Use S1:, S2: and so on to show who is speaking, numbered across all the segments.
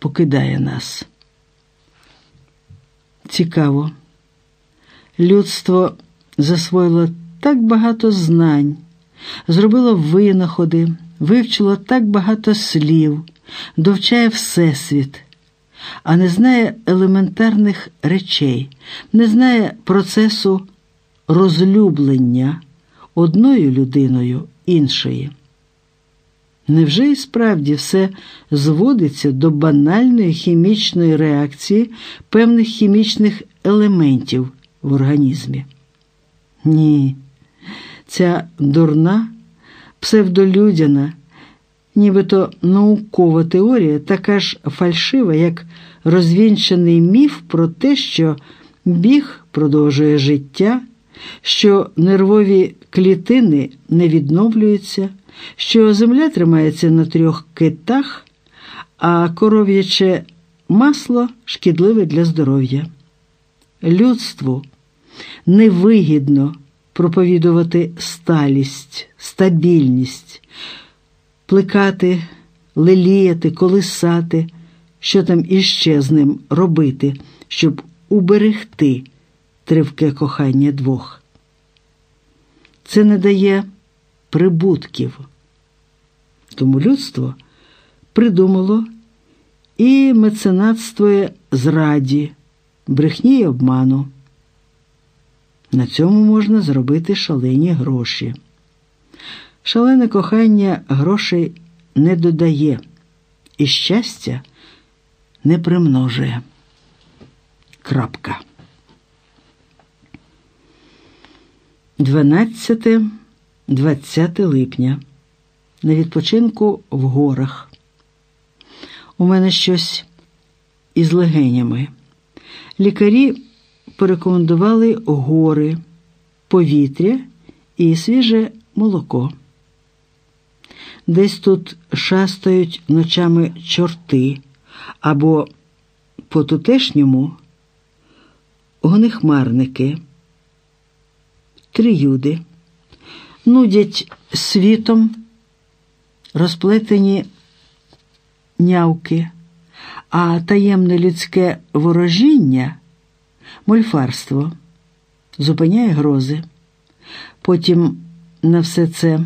S1: покидає нас. Цікаво. Людство засвоїло так багато знань, зробило винаходи, вивчило так багато слів, довчає Всесвіт, а не знає елементарних речей, не знає процесу розлюблення одною людиною іншої. Невже і справді все зводиться до банальної хімічної реакції певних хімічних елементів в організмі? Ні, ця дурна, псевдолюдяна, нібито наукова теорія така ж фальшива, як розвінчений міф про те, що біг продовжує життя, що нервові клітини не відновлюються що земля тримається на трьох китах, а коров'яче масло шкідливе для здоров'я. Людству невигідно проповідувати сталість, стабільність, плекати, леліяти, колисати, що там іще з ним робити, щоб уберегти тривке кохання двох. Це не дає прибутків. Тому людство придумало і меценатствує зраді, брехні й обману. На цьому можна зробити шалені гроші. Шалене кохання грошей не додає і щастя не примножує. Крапка. 12 20 липня. На відпочинку в горах. У мене щось із легенями. Лікарі порекомендували гори, повітря і свіже молоко. Десь тут шастають ночами чорти або по тутешньому гонихмарники, триюди нудять світом розплетені нявки, а таємне людське ворожіння, мольфарство, зупиняє грози. Потім на все це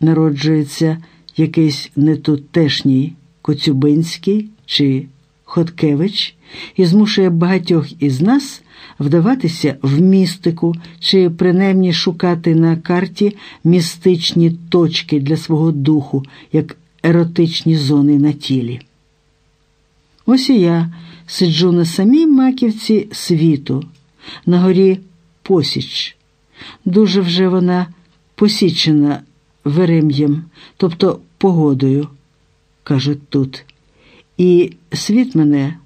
S1: народжується якийсь нетутешній Коцюбинський чи Хоткевич і змушує багатьох із нас вдаватися в містику чи принаймні шукати на карті містичні точки для свого духу, як еротичні зони на тілі. Ось і я сиджу на самій маківці світу, на горі Посіч. Дуже вже вона посічена верем'ям, тобто погодою, кажуть тут. І світ мене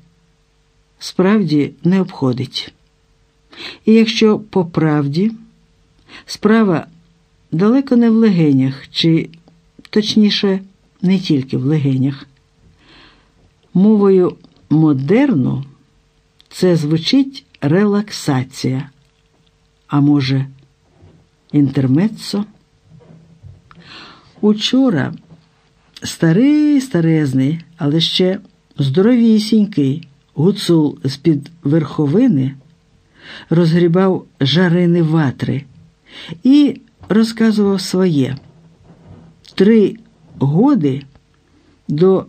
S1: справді не обходить. І якщо по правді справа далеко не в легенях, чи точніше, не тільки в легенях, мовою модерну це звучить релаксація, а може, інтермеццо. Учора старий старезний, але ще здоровісінький гуцул з-під верховини розгрібав жарини ватри і розказував своє три годи до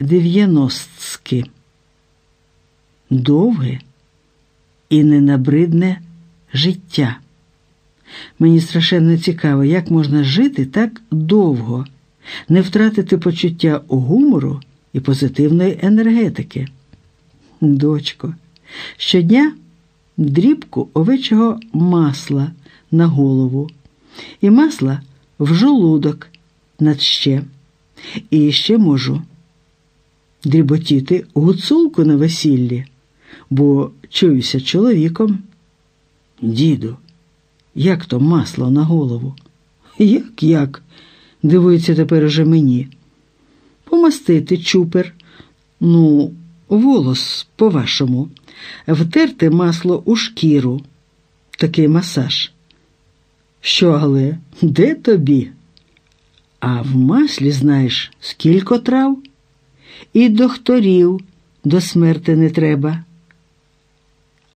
S1: дев'яностки. Довге і ненабридне життя. Мені страшенно цікаво, як можна жити так довго, не втратити почуття гумору і позитивної енергетики. Дочко, щодня дрібку овечого масла на голову і масла в жолудок над ще. І ще можу дріботіти гуцулку на весіллі, бо чуюся чоловіком. Діду, як то масло на голову? Як, як? Дивується тепер уже мені. Помастити чупер, ну, волос, по-вашому втерти масло у шкіру, такий масаж. Що, але де тобі? А в маслі знаєш, скільки трав? і докторів до смерти не треба.